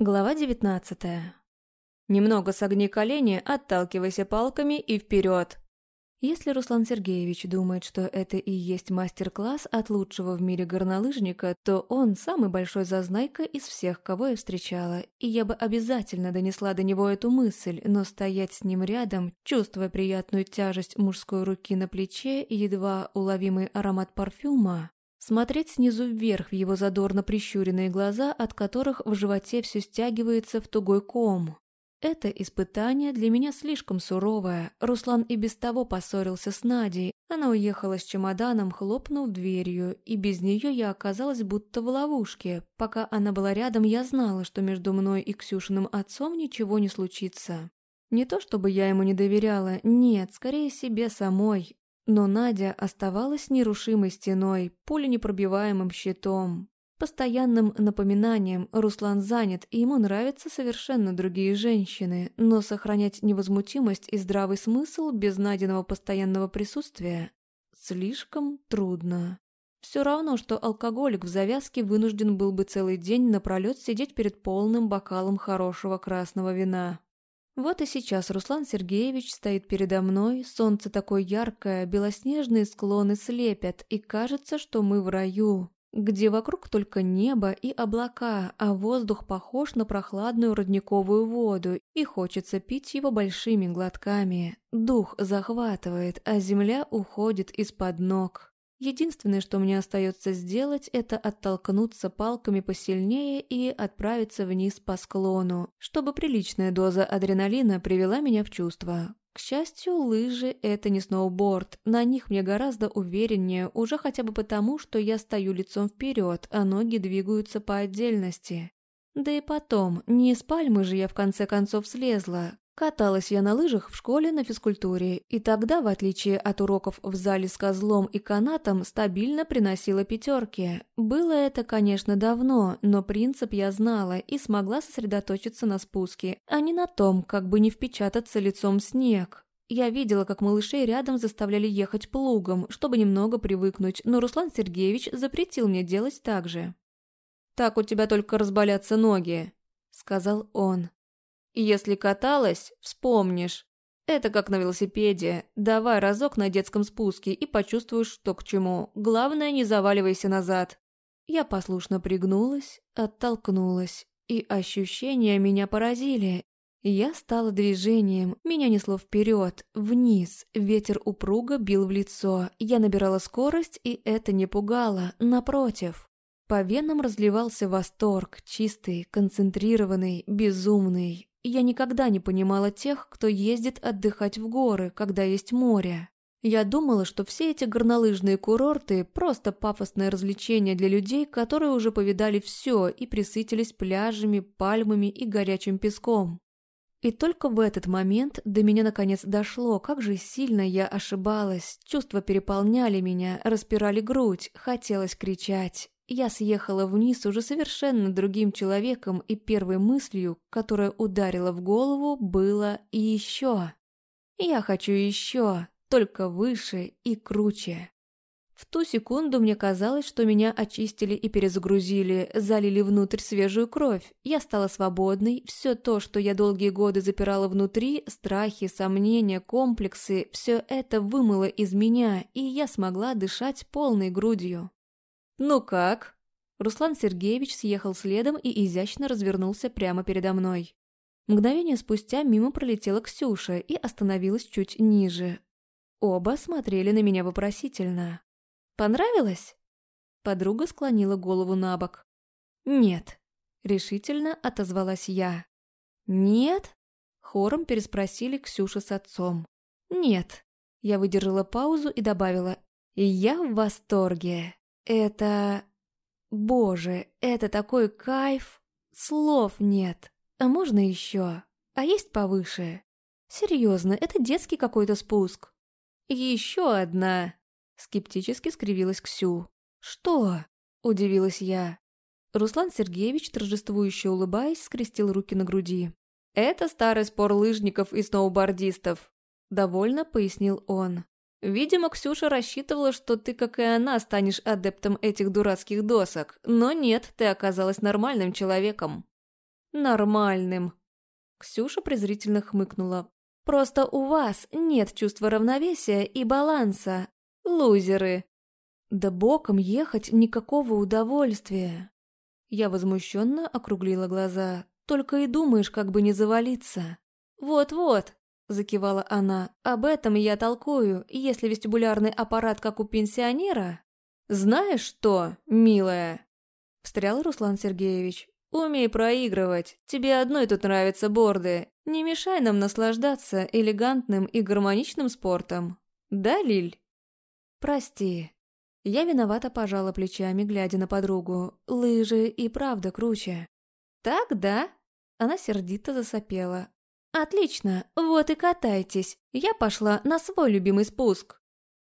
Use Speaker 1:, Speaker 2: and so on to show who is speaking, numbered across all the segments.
Speaker 1: Глава 19. Немного согни колени, отталкивайся палками и вперед. Если Руслан Сергеевич думает, что это и есть мастер-класс от лучшего в мире горнолыжника, то он самый большой зазнайка из всех, кого я встречала, и я бы обязательно донесла до него эту мысль, но стоять с ним рядом, чувствуя приятную тяжесть мужской руки на плече и едва уловимый аромат парфюма, Смотреть снизу вверх в его задорно прищуренные глаза, от которых в животе все стягивается в тугой ком. Это испытание для меня слишком суровое. Руслан и без того поссорился с Надей. Она уехала с чемоданом, хлопнув дверью, и без нее я оказалась будто в ловушке. Пока она была рядом, я знала, что между мной и Ксюшиным отцом ничего не случится. Не то чтобы я ему не доверяла, нет, скорее себе самой. Но Надя оставалась нерушимой стеной, пуленепробиваемым щитом. Постоянным напоминанием Руслан занят, и ему нравятся совершенно другие женщины, но сохранять невозмутимость и здравый смысл без Надиного постоянного присутствия слишком трудно. Все равно, что алкоголик в завязке вынужден был бы целый день напролет сидеть перед полным бокалом хорошего красного вина. Вот и сейчас Руслан Сергеевич стоит передо мной, солнце такое яркое, белоснежные склоны слепят, и кажется, что мы в раю, где вокруг только небо и облака, а воздух похож на прохладную родниковую воду, и хочется пить его большими глотками. Дух захватывает, а земля уходит из-под ног. Единственное, что мне остается сделать, это оттолкнуться палками посильнее и отправиться вниз по склону, чтобы приличная доза адреналина привела меня в чувство. К счастью, лыжи – это не сноуборд, на них мне гораздо увереннее, уже хотя бы потому, что я стою лицом вперед, а ноги двигаются по отдельности. Да и потом, не из пальмы же я в конце концов слезла. Каталась я на лыжах в школе на физкультуре, и тогда, в отличие от уроков в зале с козлом и канатом, стабильно приносила пятерки. Было это, конечно, давно, но принцип я знала и смогла сосредоточиться на спуске, а не на том, как бы не впечататься лицом в снег. Я видела, как малышей рядом заставляли ехать плугом, чтобы немного привыкнуть, но Руслан Сергеевич запретил мне делать так же. «Так у тебя только разболятся ноги», — сказал он. Если каталась, вспомнишь. Это как на велосипеде. Давай разок на детском спуске и почувствуешь, что к чему. Главное, не заваливайся назад. Я послушно пригнулась, оттолкнулась, и ощущения меня поразили. Я стала движением, меня несло вперед, вниз, ветер упруго бил в лицо, я набирала скорость, и это не пугало, напротив. По венам разливался восторг, чистый, концентрированный, безумный. Я никогда не понимала тех, кто ездит отдыхать в горы, когда есть море. Я думала, что все эти горнолыжные курорты – просто пафосное развлечение для людей, которые уже повидали все и присытились пляжами, пальмами и горячим песком. И только в этот момент до меня наконец дошло, как же сильно я ошибалась. Чувства переполняли меня, распирали грудь, хотелось кричать. Я съехала вниз уже совершенно другим человеком, и первой мыслью, которая ударила в голову, было «еще». Я хочу еще, только выше и круче. В ту секунду мне казалось, что меня очистили и перезагрузили, залили внутрь свежую кровь. Я стала свободной, все то, что я долгие годы запирала внутри, страхи, сомнения, комплексы, все это вымыло из меня, и я смогла дышать полной грудью. «Ну как?» Руслан Сергеевич съехал следом и изящно развернулся прямо передо мной. Мгновение спустя мимо пролетела Ксюша и остановилась чуть ниже. Оба смотрели на меня вопросительно. «Понравилось?» Подруга склонила голову на бок. «Нет», — решительно отозвалась я. «Нет?» — хором переспросили Ксюша с отцом. «Нет». Я выдержала паузу и добавила «Я в восторге». Это... Боже, это такой кайф! Слов нет. А можно еще? А есть повыше? Серьезно, это детский какой-то спуск. Еще одна. Скептически скривилась Ксю. Что? Удивилась я. Руслан Сергеевич, торжествующе улыбаясь, скрестил руки на груди. «Это старый спор лыжников и сноубордистов», – довольно пояснил он. Видимо, Ксюша рассчитывала, что ты, как и она, станешь адептом этих дурацких досок. Но нет, ты оказалась нормальным человеком. нормальным. Ксюша презрительно хмыкнула. Просто у вас нет чувства равновесия и баланса. Лузеры. Да боком ехать никакого удовольствия. Я возмущенно округлила глаза. Только и думаешь, как бы не завалиться. Вот-вот, закивала она. Об этом я толкую, если вестибулярный аппарат как у пенсионера. Знаешь что, милая? Встрял Руслан Сергеевич. «Умей проигрывать. Тебе одной тут нравятся борды. Не мешай нам наслаждаться элегантным и гармоничным спортом. Да, Лиль?» «Прости». Я виновата пожала плечами, глядя на подругу. Лыжи и правда круче. «Так, да?» Она сердито засопела. «Отлично, вот и катайтесь. Я пошла на свой любимый спуск».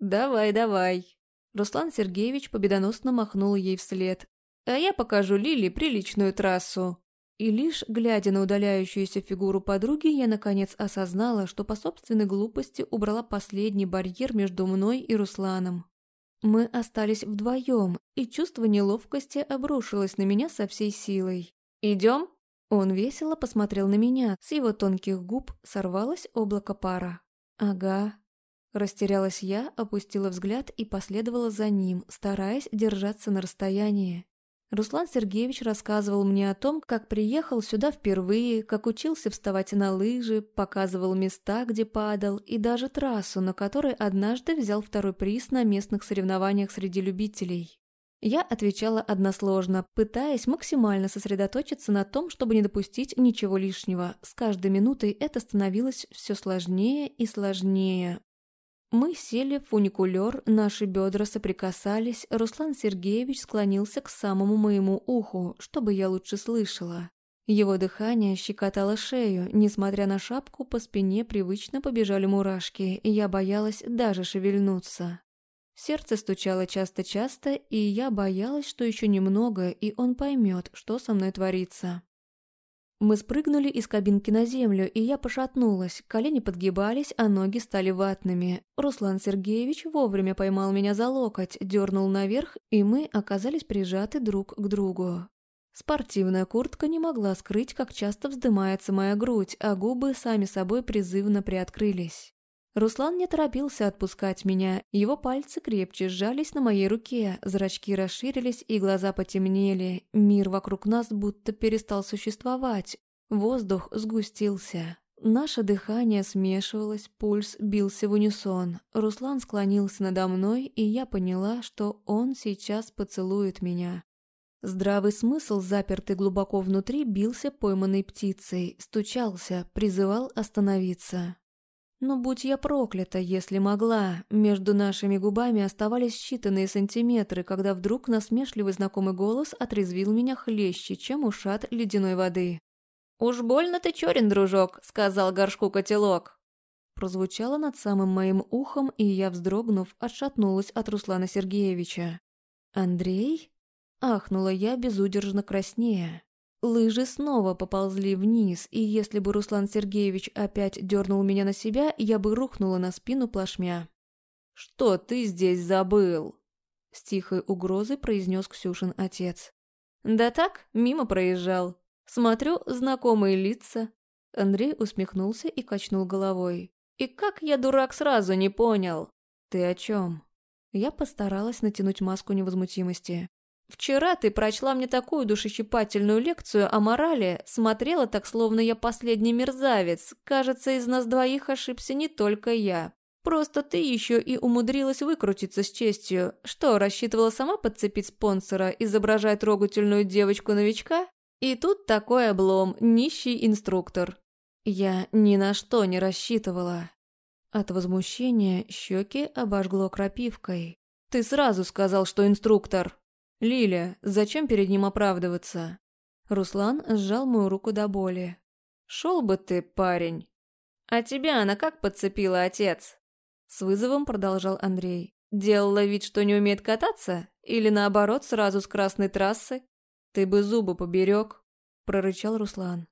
Speaker 1: «Давай, давай». Руслан Сергеевич победоносно махнул ей вслед, а я покажу Лили приличную трассу». И лишь глядя на удаляющуюся фигуру подруги, я наконец осознала, что по собственной глупости убрала последний барьер между мной и Русланом. Мы остались вдвоем, и чувство неловкости обрушилось на меня со всей силой. «Идем?» Он весело посмотрел на меня, с его тонких губ сорвалось облако пара. «Ага». Растерялась я, опустила взгляд и последовала за ним, стараясь держаться на расстоянии. Руслан Сергеевич рассказывал мне о том, как приехал сюда впервые, как учился вставать на лыжи, показывал места, где падал, и даже трассу, на которой однажды взял второй приз на местных соревнованиях среди любителей. Я отвечала односложно, пытаясь максимально сосредоточиться на том, чтобы не допустить ничего лишнего. С каждой минутой это становилось все сложнее и сложнее. Мы сели в фуникулер, наши бедра соприкасались, Руслан Сергеевич склонился к самому моему уху, чтобы я лучше слышала. Его дыхание щекотало шею, несмотря на шапку, по спине привычно побежали мурашки, и я боялась даже шевельнуться. Сердце стучало часто-часто, и я боялась, что еще немного, и он поймет, что со мной творится. Мы спрыгнули из кабинки на землю, и я пошатнулась, колени подгибались, а ноги стали ватными. Руслан Сергеевич вовремя поймал меня за локоть, дернул наверх, и мы оказались прижаты друг к другу. Спортивная куртка не могла скрыть, как часто вздымается моя грудь, а губы сами собой призывно приоткрылись. Руслан не торопился отпускать меня, его пальцы крепче сжались на моей руке, зрачки расширились и глаза потемнели, мир вокруг нас будто перестал существовать, воздух сгустился. Наше дыхание смешивалось, пульс бился в унисон. Руслан склонился надо мной, и я поняла, что он сейчас поцелует меня. Здравый смысл, запертый глубоко внутри, бился пойманной птицей, стучался, призывал остановиться. Но будь я проклята, если могла, между нашими губами оставались считанные сантиметры, когда вдруг насмешливый знакомый голос отрезвил меня хлеще, чем ушат ледяной воды. «Уж больно ты черен, дружок», — сказал горшку котелок. Прозвучало над самым моим ухом, и я, вздрогнув, отшатнулась от Руслана Сергеевича. «Андрей?» — ахнула я безудержно краснея. Лыжи снова поползли вниз, и если бы Руслан Сергеевич опять дернул меня на себя, я бы рухнула на спину плашмя. «Что ты здесь забыл?» С тихой угрозой произнес Ксюшин отец. «Да так, мимо проезжал. Смотрю, знакомые лица». Андрей усмехнулся и качнул головой. «И как я, дурак, сразу не понял?» «Ты о чем?» Я постаралась натянуть маску невозмутимости. Вчера ты прочла мне такую душещипательную лекцию о морали, смотрела так, словно я последний мерзавец. Кажется, из нас двоих ошибся не только я. Просто ты еще и умудрилась выкрутиться с честью. Что, рассчитывала сама подцепить спонсора, изображая трогательную девочку-новичка? И тут такой облом, нищий инструктор. Я ни на что не рассчитывала. От возмущения щеки обожгло крапивкой. «Ты сразу сказал, что инструктор!» «Лиля, зачем перед ним оправдываться?» Руслан сжал мою руку до боли. «Шел бы ты, парень!» «А тебя она как подцепила, отец?» С вызовом продолжал Андрей. «Делала вид, что не умеет кататься? Или наоборот, сразу с красной трассы? Ты бы зубы поберег!» Прорычал Руслан.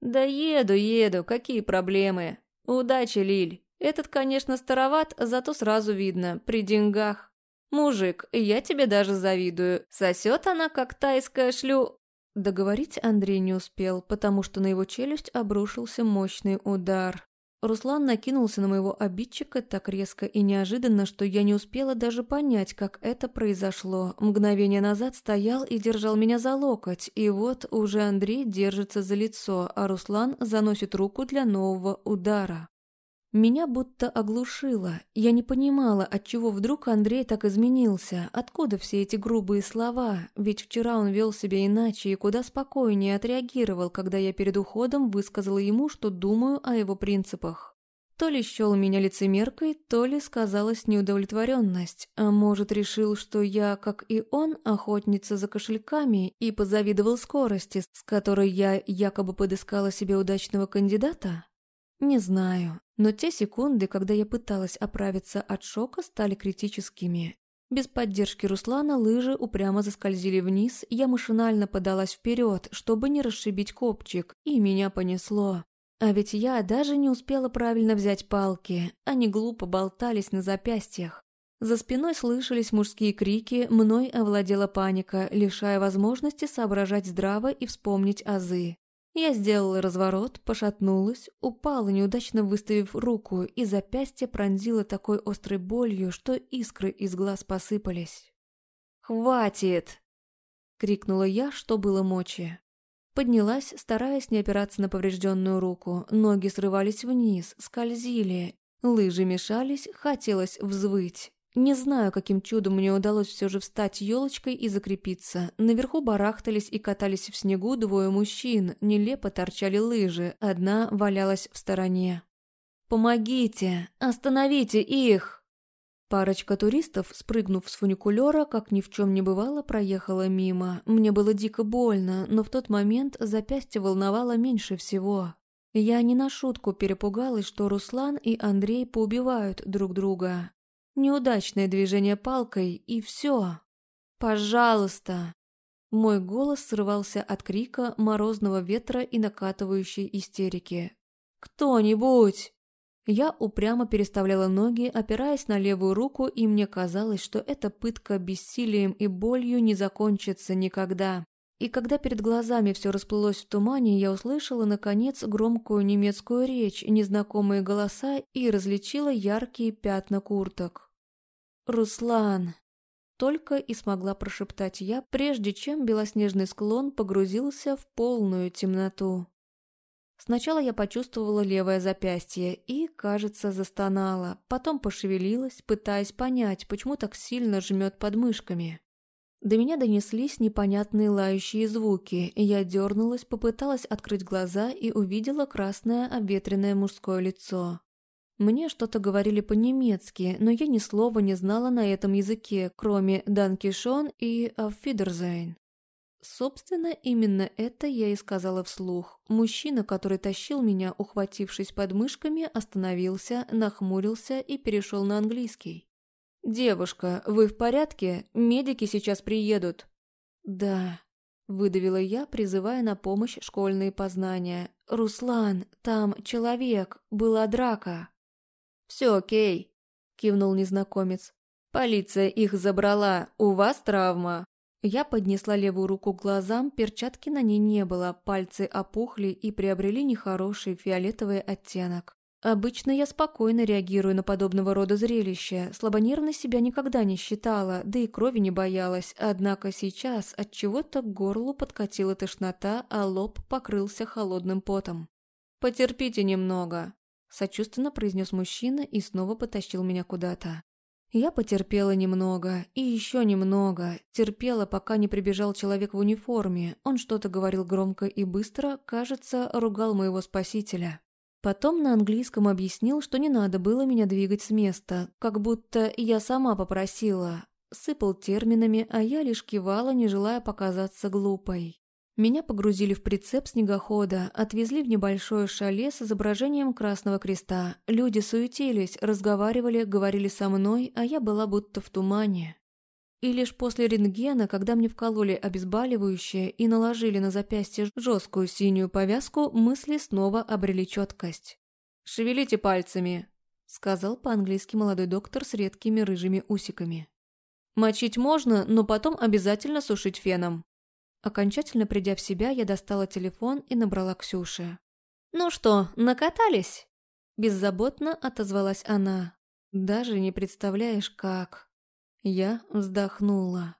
Speaker 1: «Да еду, еду, какие проблемы? Удачи, Лиль. Этот, конечно, староват, зато сразу видно, при деньгах. «Мужик, я тебе даже завидую. Сосет она, как тайская шлю...» Договорить Андрей не успел, потому что на его челюсть обрушился мощный удар. Руслан накинулся на моего обидчика так резко и неожиданно, что я не успела даже понять, как это произошло. Мгновение назад стоял и держал меня за локоть, и вот уже Андрей держится за лицо, а Руслан заносит руку для нового удара. Меня будто оглушило. Я не понимала, отчего вдруг Андрей так изменился, откуда все эти грубые слова, ведь вчера он вел себя иначе и куда спокойнее отреагировал, когда я перед уходом высказала ему, что думаю о его принципах. То ли счел меня лицемеркой, то ли сказалась неудовлетворенность, а может решил, что я, как и он, охотница за кошельками и позавидовал скорости, с которой я якобы подыскала себе удачного кандидата? Не знаю, но те секунды, когда я пыталась оправиться от шока, стали критическими. Без поддержки Руслана лыжи упрямо заскользили вниз, я машинально подалась вперед, чтобы не расшибить копчик, и меня понесло. А ведь я даже не успела правильно взять палки, они глупо болтались на запястьях. За спиной слышались мужские крики, мной овладела паника, лишая возможности соображать здраво и вспомнить азы. Я сделала разворот, пошатнулась, упала, неудачно выставив руку, и запястье пронзило такой острой болью, что искры из глаз посыпались. «Хватит!» — крикнула я, что было мочи. Поднялась, стараясь не опираться на поврежденную руку. Ноги срывались вниз, скользили. Лыжи мешались, хотелось взвыть. Не знаю, каким чудом мне удалось все же встать елочкой и закрепиться. Наверху барахтались и катались в снегу двое мужчин, нелепо торчали лыжи, одна валялась в стороне. «Помогите! Остановите их!» Парочка туристов, спрыгнув с фуникулера, как ни в чем не бывало, проехала мимо. Мне было дико больно, но в тот момент запястье волновало меньше всего. Я не на шутку перепугалась, что Руслан и Андрей поубивают друг друга. Неудачное движение палкой, и все. «Пожалуйста!» Мой голос срывался от крика, морозного ветра и накатывающей истерики. «Кто-нибудь!» Я упрямо переставляла ноги, опираясь на левую руку, и мне казалось, что эта пытка бессилием и болью не закончится никогда. И когда перед глазами все расплылось в тумане, я услышала, наконец, громкую немецкую речь, незнакомые голоса и различила яркие пятна курток. «Руслан!» Только и смогла прошептать я, прежде чем белоснежный склон погрузился в полную темноту. Сначала я почувствовала левое запястье и, кажется, застонала, потом пошевелилась, пытаясь понять, почему так сильно жмет подмышками. До меня донеслись непонятные лающие звуки, я дернулась, попыталась открыть глаза и увидела красное обветренное мужское лицо. Мне что-то говорили по-немецки, но я ни слова не знала на этом языке, кроме «Данкишон» и «Афидерзейн». Собственно, именно это я и сказала вслух. Мужчина, который тащил меня, ухватившись подмышками, остановился, нахмурился и перешел на английский. «Девушка, вы в порядке? Медики сейчас приедут». «Да», — выдавила я, призывая на помощь школьные познания. «Руслан, там человек, была драка». «Все окей», — кивнул незнакомец. «Полиция их забрала, у вас травма». Я поднесла левую руку к глазам, перчатки на ней не было, пальцы опухли и приобрели нехороший фиолетовый оттенок. Обычно я спокойно реагирую на подобного рода зрелища, слабонервно себя никогда не считала, да и крови не боялась, однако сейчас от чего-то к горлу подкатила тошнота, а лоб покрылся холодным потом. «Потерпите немного», – сочувственно произнес мужчина и снова потащил меня куда-то. Я потерпела немного, и еще немного, терпела, пока не прибежал человек в униформе, он что-то говорил громко и быстро, кажется, ругал моего спасителя. Потом на английском объяснил, что не надо было меня двигать с места, как будто я сама попросила. Сыпал терминами, а я лишь кивала, не желая показаться глупой. Меня погрузили в прицеп снегохода, отвезли в небольшое шале с изображением Красного Креста. Люди суетились, разговаривали, говорили со мной, а я была будто в тумане. И лишь после рентгена, когда мне вкололи обезболивающее и наложили на запястье жесткую синюю повязку, мысли снова обрели четкость. «Шевелите пальцами», — сказал по-английски молодой доктор с редкими рыжими усиками. «Мочить можно, но потом обязательно сушить феном». Окончательно придя в себя, я достала телефон и набрала Ксюше. «Ну что, накатались?» Беззаботно отозвалась она. «Даже не представляешь, как...» Я вздохнула.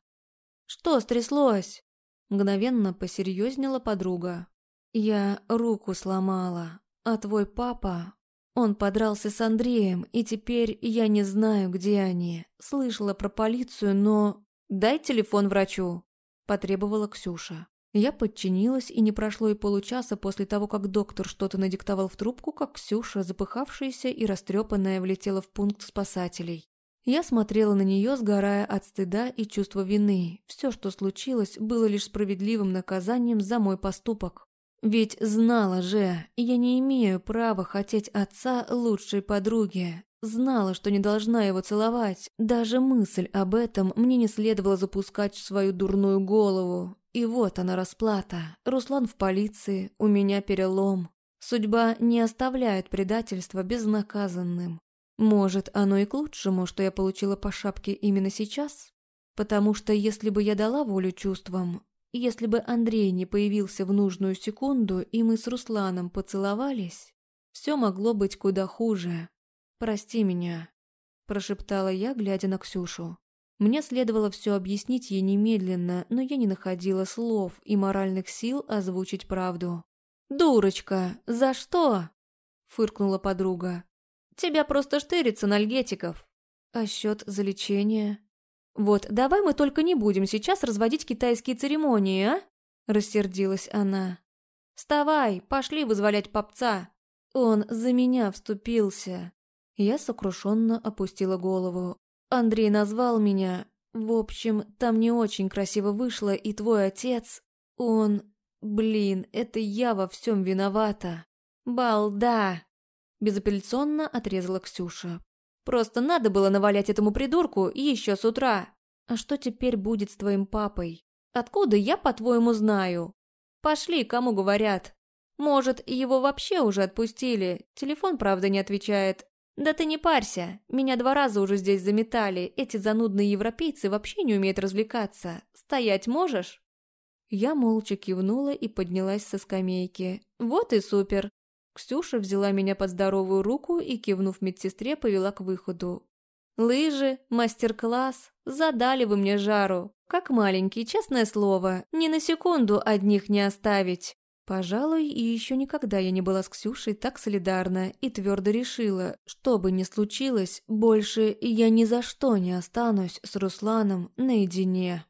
Speaker 1: «Что стряслось?» Мгновенно посерьезнела подруга. «Я руку сломала, а твой папа...» Он подрался с Андреем, и теперь я не знаю, где они. Слышала про полицию, но... «Дай телефон врачу», – потребовала Ксюша. Я подчинилась, и не прошло и получаса после того, как доктор что-то надиктовал в трубку, как Ксюша, запыхавшаяся и растрепанная, влетела в пункт спасателей. Я смотрела на нее, сгорая от стыда и чувства вины. Все, что случилось, было лишь справедливым наказанием за мой поступок. Ведь знала же, я не имею права хотеть отца лучшей подруги. Знала, что не должна его целовать. Даже мысль об этом мне не следовало запускать в свою дурную голову. И вот она расплата. Руслан в полиции, у меня перелом. Судьба не оставляет предательства безнаказанным. Может, оно и к лучшему, что я получила по шапке именно сейчас? Потому что если бы я дала волю чувствам, если бы Андрей не появился в нужную секунду, и мы с Русланом поцеловались, все могло быть куда хуже. «Прости меня», – прошептала я, глядя на Ксюшу. Мне следовало все объяснить ей немедленно, но я не находила слов и моральных сил озвучить правду. «Дурочка, за что?» – фыркнула подруга. «Тебя просто штырится нальгетиков». «А счет за лечение?» «Вот, давай мы только не будем сейчас разводить китайские церемонии, а?» – рассердилась она. «Вставай, пошли вызволять попца!» Он за меня вступился. Я сокрушенно опустила голову. Андрей назвал меня. В общем, там не очень красиво вышло, и твой отец... Он... Блин, это я во всем виновата. Балда! Безапелляционно отрезала Ксюша. Просто надо было навалять этому придурку еще с утра. А что теперь будет с твоим папой? Откуда я, по-твоему, знаю? Пошли, кому говорят. Может, его вообще уже отпустили. Телефон, правда, не отвечает. «Да ты не парься, меня два раза уже здесь заметали, эти занудные европейцы вообще не умеют развлекаться. Стоять можешь?» Я молча кивнула и поднялась со скамейки. «Вот и супер!» Ксюша взяла меня под здоровую руку и, кивнув медсестре, повела к выходу. «Лыжи, мастер-класс, задали вы мне жару. Как маленький, честное слово, ни на секунду одних не оставить». Пожалуй, и еще никогда я не была с Ксюшей так солидарна и твердо решила, что бы ни случилось, больше я ни за что не останусь с Русланом наедине.